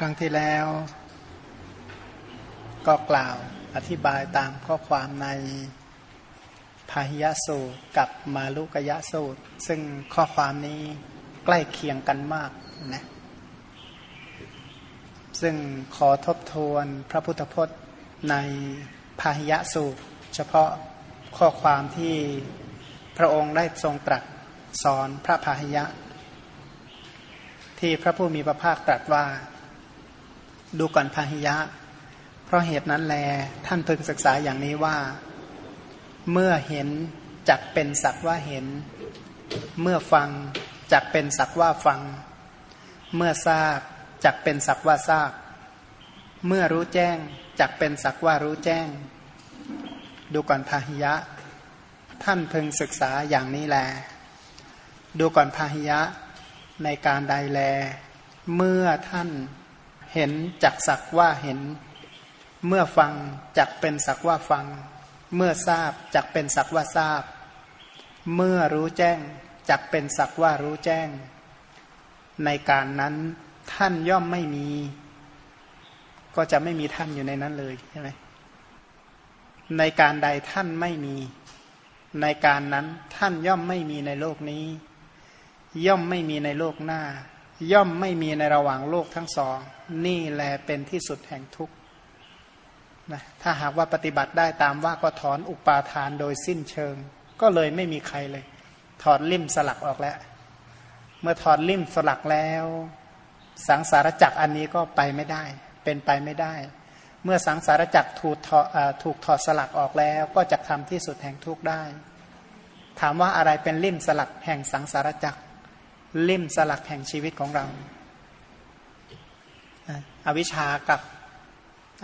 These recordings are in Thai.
ครั้งที่แล้ว ก็กล่าวอธิบายตามข้อความในพาหิยสูตรกับมาลุกยะสูตร ซึ่งข้อความนี้ใกล้เคียงกันมากนะซึ่งขอทบทวนพระพุทธพจน์ในพาหิยสูตร เฉพาะข้อความที่พระองค์ได้ทรงตรัสสอนพระพาหิยะ ที่พระผู้มีพระภาคตรัสว่า ดูก่อนพาหิยะ เพราะเหตุนั้นแล ท่านพึงศึกษาอย่างนี้ว่า เมื่อเห็นจักเป็นสักว่าเห็น เมื่อฟังจักเป็นสักว่าฟัง เมื่อทราบจักเป็นสักว่าทราบ เมื่อรู้แจ้งจักเป็นสักว่ารู้แจ้ง ดูก่อนพาหิยะ ท่านพึงศึกษาอย่างนี้แล ดูก่อนพาหิยะในการใดแล เมื่อท่าน เห็นจักสักว่าเห็น เมื่อฟังจักเป็นสักว่าฟัง เมื่อทราบจักเป็นสักว่าทราบ เมื่อรู้แจ้งจักเป็นสักว่ารู้แจ้ง ในการนั้นท่านย่อมไม่มี ก็จะไม่มีท่านอยู่ในนั้นเลยใช่ไหมในการใดท่านไม่มี ในการนั้นท่านย่อมไม่มีในโลกนี้ ย่อมไม่มีในโลกหน้า ย่อมไม่มีในระหว่างโลกทั้งสอง นี่แหละเป็นที่สุดแห่งทุกข์นะถ้าหากว่าปฏิบัติได้ตามว่าก็ถอนอุปาทานโดยสิ้นเชิง ก็เลยไม่มีใครเลย ถอดลิ่มสลักออกแล้ว เมื่อถอดลิ่มสลักแล้ว สังสารจักรอันนี้ก็ไปไม่ได้ เป็นไปไม่ได้ เมื่อสังสารจักรถูกถอดถูกถอดสลักออกแล้ว ก็จะทำที่สุดแห่งทุกข์ได้ ถามว่าอะไรเป็นลิ่มสลักแห่งสังสารจักร ลิ่มสลักแห่งชีวิตของเราอวิชากับ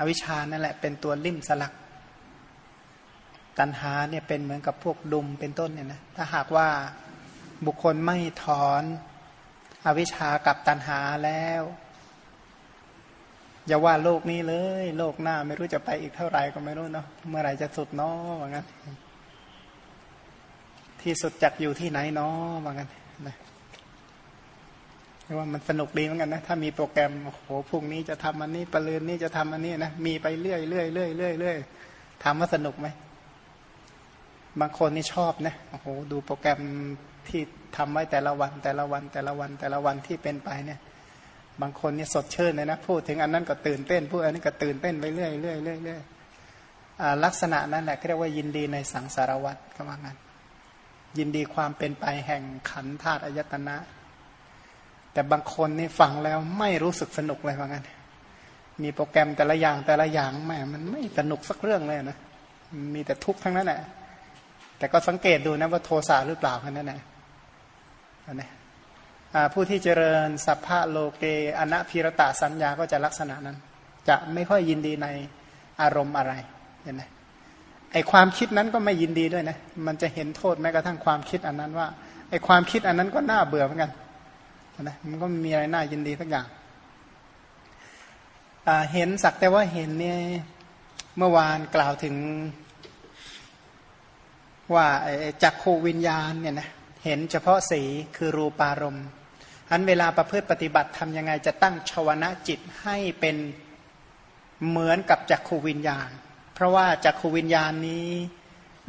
อวิชานั่นแหละ เป็นตัวลิ่มสลัก ตัณหาเนี่ยเป็นเหมือนกับพวกดุมเป็นต้นเนี่ยนะถ้าหากว่าบุคคลไม่ถอนอวิชากับตัณหาแล้ว อย่าว่าโลกนี้เลย โลกหน้าไม่รู้จะไปอีกเท่าไหร่ก็ไม่รู้เนาะเมื่อไหร่จะสุดเนาะว่างั้น ที่สุดจักอยู่ที่ไหนเนาะว่างั้นนะ ว่ามันสนุกดีเหมือนกันนะถ้ามีโปรแกรมโอ้โหพรุ่งนี้จะทำอันนี้ปลืนนี้จะทำอันนี้นะมีไปเรื่อยเรื่อยเรื่อยเรื่อยเรื่อยถามว่าสนุกไหมบางคนนี่ชอบนะโอ้โหดูโปรแกรมที่ทำไว้แต่ละวันแต่ละวันแต่ละวันแต่ละวันที่เป็นไปเนี่ยบางคนนี่สดชื่นเลยนะพูดถึงอันนั้นก็ตื่นเต้นพูดอันนี้ก็ตื่นเต้นไปเรื่อยเรื่อยเรื่อยเรื่อยลักษณะนั้นแหละเรียกว่ายินดีในสังสารวัตรก็ว่างั้นยินดีความเป็นไปแห่งขันธาตุอายตนะ แต่บางคนนี่ฟังแล้วไม่รู้สึกสนุกเลยว่างั้น มีโปรแกรมแต่ละอย่างแต่ละอย่างแม่มันไม่สนุกสักเรื่องเลยนะ มีแต่ทุกข์ทั้งนั้นแหละแต่ก็สังเกตดูนะว่าโทสะหรือเปล่าแค่นั้นแหละนะผู้ที่เจริญสัพพะโลเกอนัพิรตาสัญญาก็จะลักษณะนั้น จะไม่ค่อยยินดีในอารมณ์อะไรเห็นไหมไอความคิดนั้นก็ไม่ยินดีด้วยนะ มันจะเห็นโทษแม้กระทั่งความคิดอันนั้นว่าไอความคิดอันนั้นก็น่าเบื่อเหมือนกัน นะมันก็มีอะไรน่ายินดีสักอย่างเห็นสักแต่ว่าเห็นเนี่ยเมื่อวานกล่าวถึง ว่าจักขูวิญญาณเนี่ยนะเห็นเฉพาะสีคือรูปารมณ์อันเวลาประพฤติปฏิบัติทำยังไงจะตั้งชวนะจิตให้เป็นเหมือนกับจักขูวิญญาณ เพราะว่าจักขูวิญญาณนี้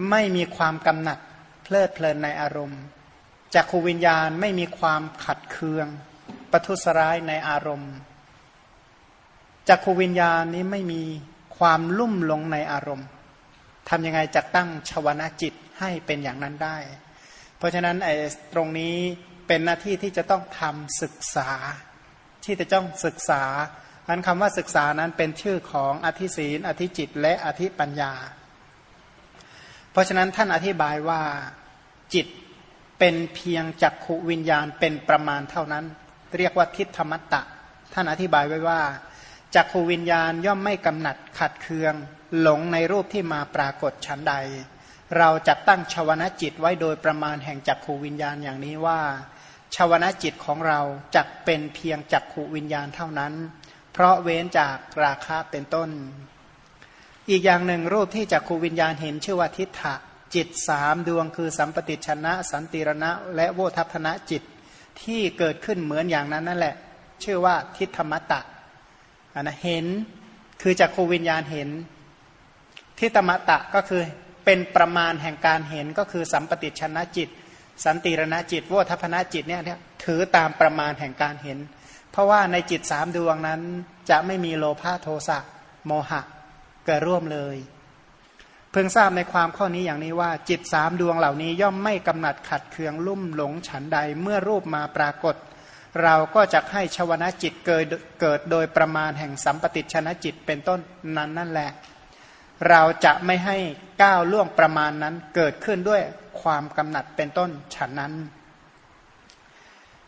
ไม่มีความกำหนัดเพลิดเพลินในอารมณ์ จักขูวิญญาณไม่มีความขัดเคืองปทุสร้ายในอารมณ์จักขูวิญญาณนี้ไม่มีความลุ่มลงในอารมณ์ทำยังไงจะตั้งชวนาจิตให้เป็นอย่างนั้นได้ เพราะฉะนั้นไอ้ตรงนี้เป็นหน้าที่ที่จะต้องทำศึกษา ที่จะต้องศึกษาอันคำว่าศึกษานั้นเป็นชื่อของอธิศีลอธิจิต และอธิปัญญา เพราะฉะนั้นท่านอธิบายว่าจิต เป็นเพียงจักขวิญญาณเป็นประมาณเท่านั้น เรียกว่าทิฏฐมัตตะ ท่านอธิบายไว้ว่าจักขวิญญาณย่อมไม่กำหนัดขัดเคือง หลงในรูปที่มาปรากฏชั้นใด เราจะตั้งชวนาจิตไว้โดยประมาณแห่งจักขวิญญาณอย่างนี้ว่าชวนาจิตของเราจะเป็นเพียงจักขวิญญาณเท่านั้น เพราะเว้นจากราคะเป็นต้น อีกอย่างหนึ่งรูปที่จักขวิญญาณเห็นชื่อว่าทิฏฐะ จิตสามดวงคือสัมปติชนะ สันติรณะ และโวทัพนะจิตที่เกิดขึ้นเหมือนอย่างนั้นนั่นแหละ ชื่อว่าทิฏฐมตะนนะเห็นคือจักขูวิญญาณเห็น ทิตมตะก็คือเป็นประมาณแห่งการเห็นก็คือสัมปติชนะจิต สันติรณะจิต โวทัพนะจิตเนี่ยถือตามประมาณแห่งการเห็น เพราะว่าในจิตสามดวงนั้นจะไม่มีโลภะโทสะโมหะเกิดร่วมเลย เพิ่งทราบในความข้อนี้อย่างนี้ว่า จิตสามดวงเหล่านี้ย่อมไม่กำหนัดขัดเคืองลุ่มหลงฉันใดเมื่อรูปมาปรากฏ เราก็จะให้ชวนาจิตเกิดเกิดโดยประมาณแห่งสัมปติชนะจิตเป็นต้นนั้นนั่นแหละ เราจะไม่ให้ก้าวล่วงประมาณนั้นเกิดขึ้นด้วยความกำหนัดเป็นต้นฉันนั้น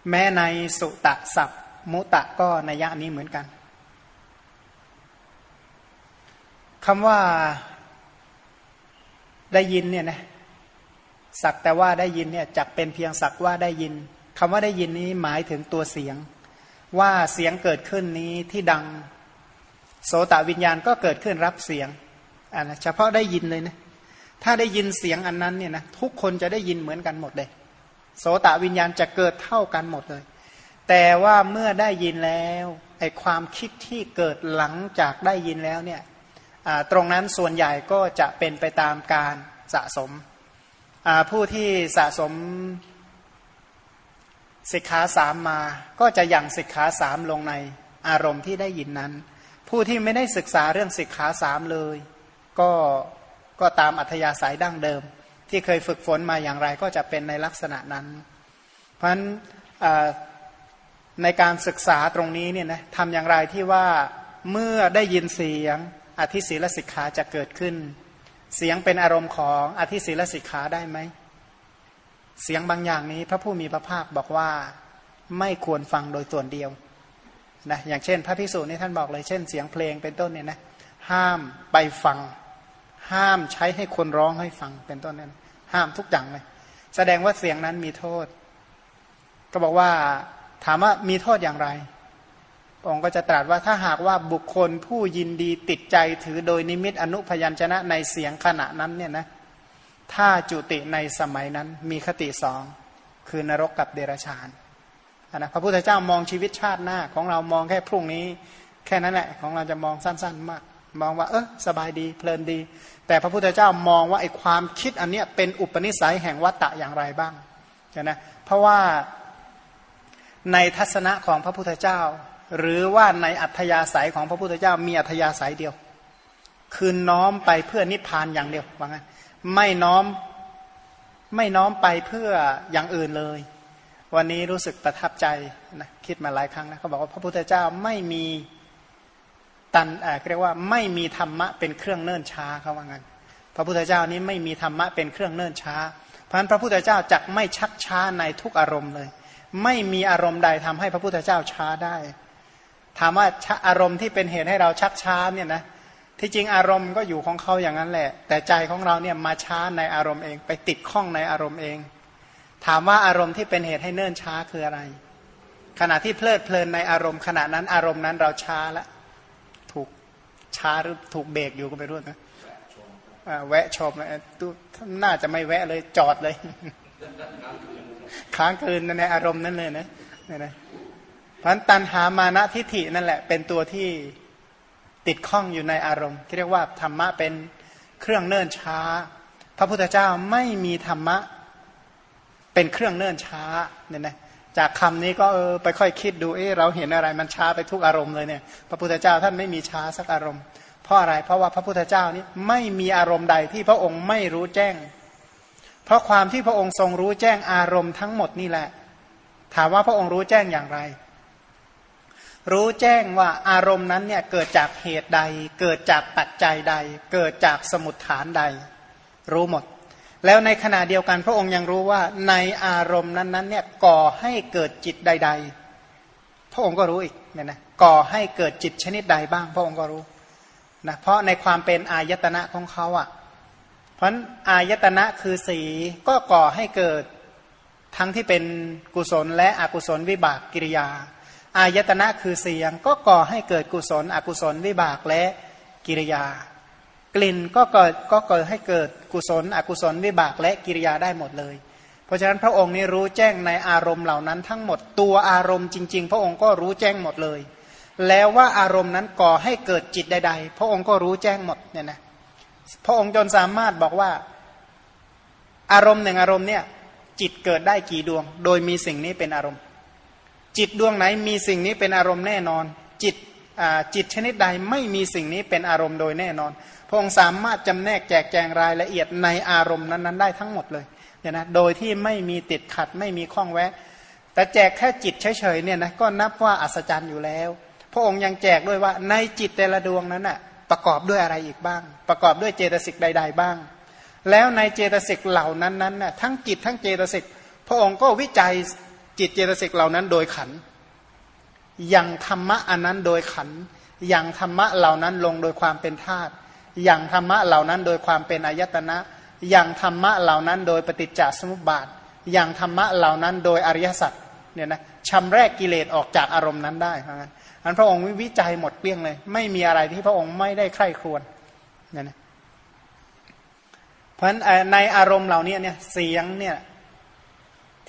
แม้ในสุตะสัพมุตะก็ในยะนี้เหมือนกันคำว่า ได้ยินเนี่ยนะสักแต่ว่าได้ยินเนี่ยจักเป็นเพียงสักว่าได้ยินคำว่าได้ยินนี้หมายถึงตัวเสียง ว่าเสียงเกิดขึ้นนี้ที่ดัง โสตวิญญาณก็เกิดขึ้นรับเสียงอันนะเฉพาะได้ยินเลยนะถ้าได้ยินเสียงอันนั้นเนี่ยนะทุกคนจะได้ยินเหมือนกันหมดเลยโสตวิญญาณจะเกิดเท่ากันหมดเลย แต่ว่าเมื่อได้ยินแล้วไอความคิดที่เกิดหลังจากได้ยินแล้วเนี่ย ตรงนั้นส่วนใหญ่ก็จะเป็นไปตามการสะสม ผู้ที่สะสมสิกขาสามมา ก็จะยังสิกขาสามลงในอารมณ์ที่ได้ยินนั้น ผู้ที่ไม่ได้ศึกษาเรื่องสิกขาสามเลย ก็ก็ตามอัธยาศัยดั้งเดิม ที่เคยฝึกฝนมาอย่างไรก็จะเป็นในลักษณะนั้น เพราะฉะนั้นในการศึกษาตรงนี้เนี่ยนะทำอย่างไรที่ว่าเมื่อได้ยินเสียง อธิศีลสิกขาจะเกิดขึ้น เสียงเป็นอารมณ์ของอธิศีลสิกขาได้ไหม เสียงบางอย่างนี้พระผู้มีพระภาคบอกว่าไม่ควรฟังโดยส่วนเดียวนะอย่างเช่น พระพิสูจน์นี่ท่านบอกเลยเช่นเสียงเพลงเป็นต้นเนี่ยนะห้ามไปฟัง ห้ามใช้ให้คนร้องให้ฟังเป็นต้นนั้นห้ามทุกอย่างเลย แสดงว่าเสียงนั้นมีโทษ ก็บอกว่าถามว่ามีโทษอย่างไร องค์ก็จะตรัสว่าถ้าหากว่าบุคคลผู้ยินดีติดใจถือโดยนิมิตอนุพยัญชนะในเสียงขณะนั้นเนี่ยนะถ้าจุติในสมัยนั้นมีคติสองคือนรกกับเดรัจฉานนะพระพุทธเจ้ามองชีวิตชาติหน้าของเรามองแค่พรุ่งนี้ แค่นั้นแหละของเราจะมองสั้นๆมาก มองว่า เออสบายดีเพลินดี แต่พระพุทธเจ้ามองว่าไอ้ความคิดอันเนี้ยเป็นอุปนิสัยแห่งวัตตะอย่างไรบ้างใช่ไหมเพราะว่าในทัศนะของพระพุทธเจ้า หรือว่าในอัธยาศัยของพระพุทธเจ้ามีอัธยาศัยเดียว คือน้อมไปเพื่อนิพพานอย่างเดียวว่างั้นไม่น้อมไม่น้อมไปเพื่ออย่างอื่นเลย วันนี้รู้สึกประทับใจนะคิดมาหลายครั้งนะเขาบอกว่าพระพุทธเจ้าไม่มีตันเรียกว่าไม่มีธรรมะเป็นเครื่องเนิ่นช้าเขาว่างั้น พระพุทธเจ้านี้ไม่มีธรรมะเป็นเครื่องเนิ่นช้า เพราะฉะนั้นพระพุทธเจ้าจักไม่ชักช้าในทุกอารมณ์เลย ไม่มีอารมณ์ใดทำให้พระพุทธเจ้าช้าได้ ถามว่าอารมณ์ที่เป็นเหตุให้เราชักช้าเนี่ยนะที่จริงอารมณ์ก็อยู่ของเขาอย่างนั้นแหละ แต่ใจของเราเนี่ยมาช้าในอารมณ์เอง ไปติดข้องในอารมณ์เอง ถามว่าอารมณ์ที่เป็นเหตุให้เนิ่นช้าคืออะไร ขณะที่เพลิดเพลินในอารมณ์ขณะนั้นอารมณ์นั้นเราช้าแล้วช้าหรือถูกเบรกอยู่ก็ไม่รู้นะแวะชมนะตู้น่าจะไม่แวะเลยจอดเลย ค้างคืนในอารมณ์นั้นเลยนะนี่นะ พันตันหามานะทิฏฐินั่นแหละ เป็นตัวที่ติดข้องอยู่ในอารมณ์ ที่เรียกว่าธรรมะเป็นเครื่องเนิ่นช้า พระพุทธเจ้าไม่มีธรรมะ เป็นเครื่องเนิ่นช้าเนี่ยนะจากคำนี้ก็เออไปค่อยคิดดูเออเราเห็นอะไรมันช้าไปทุกอารมณ์เลยเนี่ย พระพุทธเจ้าท่านไม่มีช้าสักอารมณ์ เพราะอะไรเพราะว่าพระพุทธเจ้านี้ไม่มีอารมณ์ใดที่พระองค์ไม่รู้แจ้ง เพราะความที่พระองค์ทรงรู้แจ้งอารมณ์ทั้งหมดนี่แหละ ถามว่าพระองค์รู้แจ้งอย่างไร รู้แจ้งว่าอารมณ์นั้นเนี่ยเกิดจากเหตุใด เกิดจากปัจจัยใด เกิดจากสมุดฐานใด รู้หมด แล้วในขณะเดียวกันพระองค์ยังรู้ว่าในอารมณ์นั้นๆเนี่ยก่อให้เกิดจิตใด ๆ พระองค์ก็รู้อีกเนี่ยนะก่อให้เกิดจิตชนิดใดบ้าง พระองค์ก็รู้นะเพราะในความเป็นอายตนะของเขาอะ่ะ เพราะอายตนะคือสีก็ก่อให้เกิดทั้งที่เป็นกุศลและอกุศลวิบากกิริยา อายตนะคือเสียง ก็ก่อให้เกิดกุศล อกุศลวิบากและกิริยา กลิ่นก็เกิดก็เกิดให้เกิดกุศล อกุศลวิบากและกิริยาได้หมดเลย เพราะฉะนั้นพระองค์นี้รู้แจ้งในอารมณ์เหล่านั้น ทั้งหมดตัวอารมณ์จริง ๆ พระองค์ก็รู้แจ้งหมดเลย แล้วว่าอารมณ์นั้นก่อให้เกิดจิตใด ๆ พระองค์ก็รู้แจ้งหมดเนี่ยนะพระองค์จนสามารถบอกว่าอารมณ์หนึ่งอารมณ์เนี่ยจิตเกิดได้กี่ดวง โดยมีสิ่งนี้เป็นอารมณ์ จิตดวงไหนมีสิ่งนี้เป็นอารมณ์แน่นอน จิตจิตชนิดใดไม่มีสิ่งนี้เป็นอารมณ์โดยแน่นอน พระองค์สามารถจำแนกแจกแจงรายละเอียดในอารมณ์นั้นๆ ได้ทั้งหมดเลยเนี่ยนะโดยที่ไม่มีติดขัดไม่มีข้องแวะ แต่แจกแค่จิตเฉยๆเนี่ยนะก็นับว่าอัศจรรย์อยู่แล้ว พระองค์ยังแจกด้วยว่าในจิตแต่ละดวงนั้นน่ะประกอบด้วยอะไรอีกบ้าง ประกอบด้วยเจตสิกใด ๆ บ้าง แล้วในเจตสิกเหล่านั้นนั้นน่ะทั้งจิตทั้งเจตสิกพระองค์ก็วิจัย จิตเจตสิกเหล่านั้นโดยขันอย่างธรรมะอันนั้นโดยขันอย่างธรรมะเหล่านั้นลงโดยความเป็นธาตุอย่างธรรมะเหล่านั้นโดยความเป็นอายตนะอย่างธรรมะเหล่านั้นโดยปฏิจจสมุปบาทอย่างธรรมะเหล่านั้นโดยอริยสัจเนี่ยนะชำแรกกิเลสออกจากอารมณ์นั้นได้เพราะงั้นอันพระองค์วิจัยหมดเกลี้ยงเลย ไม่มีอะไรที่พระองค์ไม่ได้ใคร่ครวญเนี่ยนะเพราะฉะนั้นในอารมณ์เหล่านี้เนี่ยเสียงเนี่ย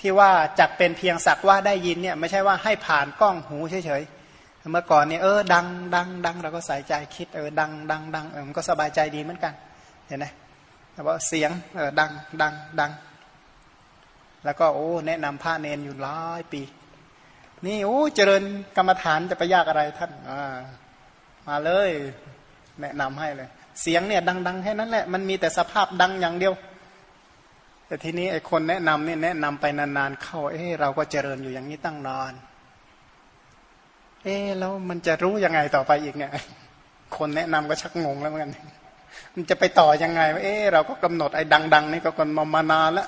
ที่ว่าจักเป็นเพียงสักว่าได้ยินเนี่ยไม่ใช่ว่าให้ผ่านกล้องหูเฉยๆเมื่อก่อนเนี่ยเออดังดังดังเราก็ใส่ใจคิดเออดังดังดังเออมันก็สบายใจดีเหมือนกันเห็นไหมแต่ว่าเสียงเออดังดังดัง แล้วก็โอ้แนะนำพระเนนอยู่หลายปี นี่โอ้เจริญกรรมฐานจะไปยากอะไรท่านอ่ามาเลย แนะนำให้เลย เสียงเนี่ยดัง ๆ แค่นั้นแหละมันมีแต่สภาพดังอย่างเดียว แต่ทีนี้ไอ้คนแนะนำเนี่ยแนะนำไปนานๆเข้า เอ้เราก็เจริญอยู่อย่างนี้ตั้งนานเอ๊แล้วมันจะรู้ยังไงต่อไปอีกเนี่ย คนแนะนำก็ชักงงแล้วเหมือนกันมันจะไปต่อยังไงเอ๊เราก็กำหนดไอ้ดัง ๆ นี่ก็กันมามานานแล้ว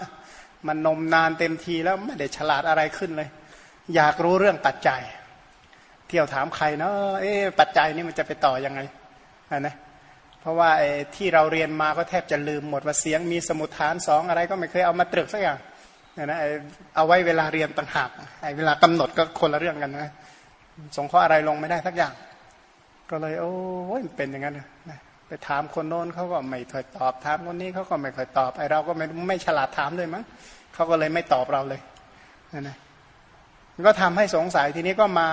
มันนมนานเต็มทีแล้วไม่ได้ฉลาดอะไรขึ้นเลย อยากรู้เรื่องปัจจัย เที่ยวถามใครเนาะเอ๊ปัจจัยนี่มันจะไปต่อยังไงนะ ราะว่าไอ้ที่เราเรียนมาก็แทบจะลืมหมดว่าเสียงมีสมุทฐานสองอะไรก็ไม่เคยเอามาตรึกสักอย่างนะเอาไว้เวลาเรียนต่างหากไอ้เวลากำหนดก็คนละเรื่องกันนะสงข้ออะไรลงไม่ได้สักอย่าง ก็เลย โอ้ยเป็นอย่างนั้นนะไปถามคนโน้นเขาก็ไม่ค่อยตอบถามคนนี้เขาก็ไม่ค่อยตอบไอ้เราก็ไม่ไม่ฉลาดถามเลยมั้งเขาก็เลยไม่ตอบเราเลยนั่นะก็ทำให้สงสัยทีนี้ก็มา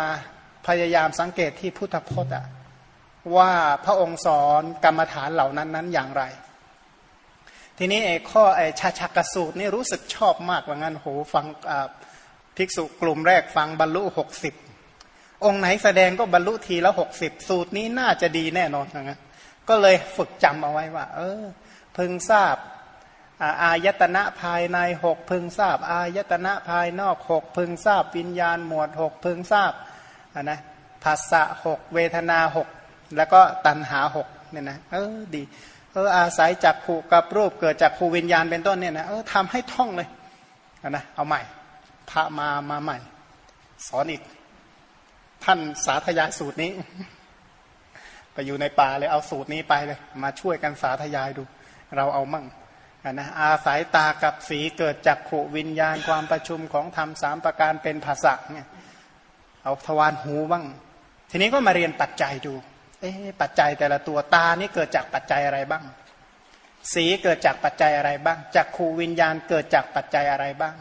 พยายามสังเกตที่พุทธพจน์อะ ว่าพระองค์สอนกรรมฐานเหล่านั้นนั้นอย่างไร ทีนี้ไอ้ข้อไอ้ชาชักสูตรนี่รู้สึกชอบมากว่างั้นโหฟังภิกษุกลุ่มแรกฟังบรรลุหกสิบองค์ไหนแสดงก็บรรลุทีละหกสิบสูตรนี้น่าจะดีแน่นอนนะก็เลยฝึกจำเอาไว้ว่า เออพึงทราบอายตนะภายในหกพึงทราบ อายตนะภายนอกหกพึงทราบวิญญาณหมวดหกพึงทราบนะภาษะหกเวทนาหก แล้วก็ตัณหาหกเนี่ยนะเออดีเอออาศัยจากผูกับรูปเกิดจากผูวิญญาณเป็นต้นเนี่ยนะเออทำให้ท่องเลยนะเอาใหม่พระมามาใหม่ สอนอีก ท่านสาธยายสูตรนี้ ไปอยู่ในป่าเลยเอาสูตรนี้ไปเลย มาช่วยกันสาธยายดู เราเอามั่งนะอาศัยตากับสีเกิดจากขวิญญาณความประชุมของธรรมสามประการเป็นภาษาเนี่ยเอาทวารหูบ้าง ทีนี้ก็มาเรียนปัจจัยดู เอ๊ปัจจัยแต่ละตัวตานี่เกิดจากปัจจัยอะไรบ้าง สีเกิดจากปัจจัยอะไรบ้างจากขูวิญญาณเกิดจากปัจจัยอะไรบ้าง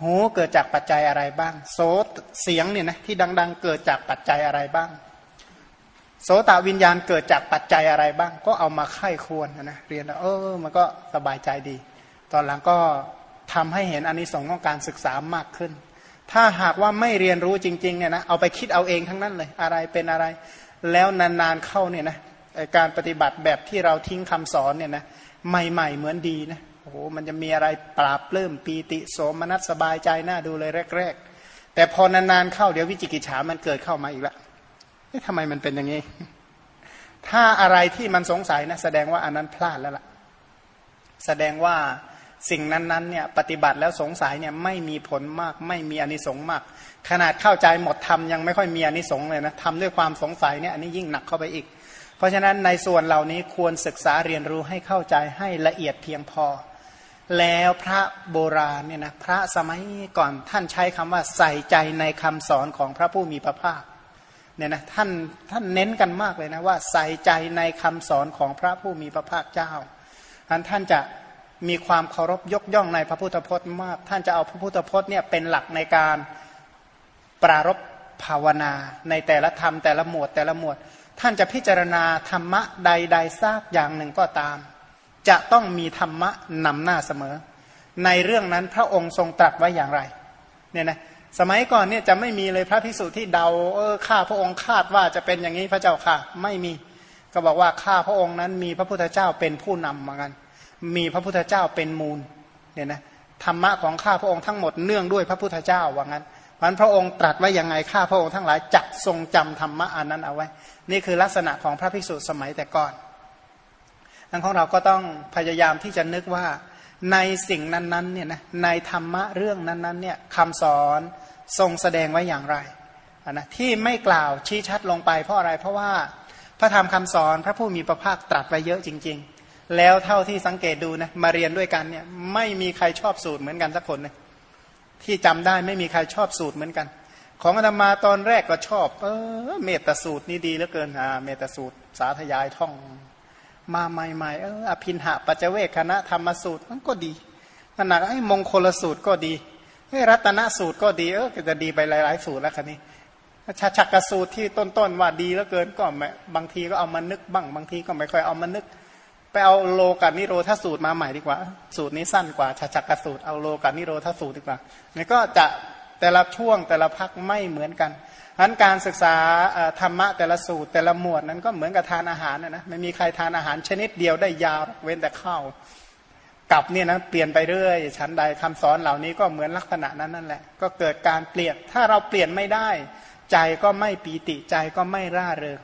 หูเกิดจากปัจจัยอะไรบ้าง โสเสียงเนี่ยนะที่ดัง ๆ เกิดจากปัจจัยอะไรบ้าง โสตวิญญาณเกิดจากปัจจัยอะไรบ้าง ก็เอามาไข้ควรนะเรียนแล้วเออมันก็สบายใจดี ตอนหลังก็ทำให้เห็นอนนิสงส์ของการศึกษามากขึ้น ถ้าหากว่าไม่เรียนรู้จริงๆเนี่ยนะเอาไปคิดเอาเองทั้งนั้นเลยอะไรเป็นอะไร แล้วนานๆเข้าเนี่ยนะการปฏิบัติแบบที่เราทิ้งคำสอนเนี่ยนะใหม่ ๆ เหมือนดีนะโอ้โหมันจะมีอะไรปราบเริ่มปีติโสมนัสสบายใจน่าดูเลยแรก ๆ แต่พอนานๆเข้าเดี๋ยววิจิกิจฉามันเกิดเข้ามาอีกแล้วทำไมมันเป็นอย่างนี้ ถ้าอะไรที่มันสงสัยนะแสดงว่าอันนั้นพลาดแล้วล่ะ แสดงว่า สิ่งนั้นๆเนี่ยปฏิบัติแล้วสงสัยเนี่ยไม่มีผลมาก ไม่มีอนิสงส์มาก ขนาดเข้าใจหมดทำยังไม่ค่อยมีอนิสงส์เลยนะทำด้วยความสงสัยเนี่ยอันนี้ยิ่งหนักเข้าไปอีก เพราะฉะนั้นในส่วนเหล่านี้ควรศึกษาเรียนรู้ให้เข้าใจให้ละเอียดเพียงพอ แล้วพระโบราณเนี่ยนะพระสมัยก่อนท่านใช้คำว่าใส่ใจในคำสอนของพระผู้มีพระภาคเนี่ยนะท่านท่านเน้นกันมากเลยนะว่าใส่ใจในคำสอนของพระผู้มีพระภาคเจ้าอันท่านจะ มีความเคารพยกย่องในพระพุทธพจน์มาก ท่านจะเอาพระพุทธพจน์เนี่ยเป็นหลักในการปรารบภาวนา ในแต่ละธรรมแต่ละหมวดแต่ละหมวด ท่านจะพิจารณาธรรมะใดๆทราบอย่างหนึ่งก็ตาม จะต้องมีธรรมะนำหน้าเสมอ ในเรื่องนั้นพระองค์ทรงตรัสไว้อย่างไรเนี่ยนะสมัยก่อนเนี่ยจะไม่มีเลยพระพิสุที่เดาเออข้าพระองค์คาดว่าจะเป็นอย่างนี้พระเจ้าค่ะ ไม่มี ก็บอกว่าข้าพระองค์นั้นมีพระพุทธเจ้าเป็นผู้นำเหมือนกัน มีพระพุทธเจ้าเป็นมูลเนี่ยนะธรรมะของข้าพระองค์ทั้งหมดเนื่องด้วยพระพุทธเจ้าว่างั้นเพันพระองค์ตรัสไว้ยังไงข้าพระองค์ทั้งหลายจักทรงจำธรรมะอันนั้นเอาไว้ นี่คือลักษณะของพระภิกษุสมัยแต่ก่อนดังของเราก็ต้องพยายามที่จะนึกว่าในสิ่งนั้นๆเนี่ยนะในธรรมะเรื่องนั้นๆเนี่ยคำสอนทรงแสดงไว้อย่างไรนะที่ไม่กล่าวชี้ชัดลงไปเพราะอะไร เพราะว่าพระธรรมคำสอนพระผู้มีพระภาคตรัสไว้เยอะจริง ๆ แล้วเท่าที่สังเกตดูนะมาเรียนด้วยกันเนี่ยไม่มีใครชอบสูตรเหมือนกันสักคนเลยที่จำได้ไม่มีใครชอบสูตรเหมือนกัน ของอาตมาตอนแรกก็ชอบ เออเมตสูตรนี่ดีเหลือเกินอ่าเมตสูตรสาธยายท่อง มาใหม่ๆเอออภินหะปัจเจเวคณะธรรมสูตรมันก็ดีขนาดไอ้มงคลสูตรก็ดีไอ้รัตนสูตรก็ดีเออจะดีไปหลาย ๆ สูตรแล้วคันนี้ชัชักกสูตรที่ต้นๆว่าดีเหลือเกินก็บางทีก็เอามานึกบ้างบางทีก็ไม่ค่อยเอามานึก ไปเอาโลกานิโรธสูตรมาใหม่ดีกว่า สูตรนี้สั้นกว่าชัจักสูตรเอาโลกานิโรธสูตรดีกว่านี่ก็จะแต่ละช่วงแต่ละพักไม่เหมือนกันอันการศึกษาธรรมะแต่ละสูตรแต่ละหมวดนั้นก็เหมือนกับทานอาหารนะนะไม่มีใครทานอาหารชนิดเดียวได้ยาวเว้นแต่ข้าวกับเนี่ยนะเปลี่ยนไปเรื่อยชั้นใดคำสอนเหล่านี้ก็เหมือนลักษณะนั้นนั่นแหละ ก็เกิดการเปลี่ยนถ้าเราเปลี่ยนไม่ได้ ใจก็ไม่ปีติใจก็ไม่ร่าเริง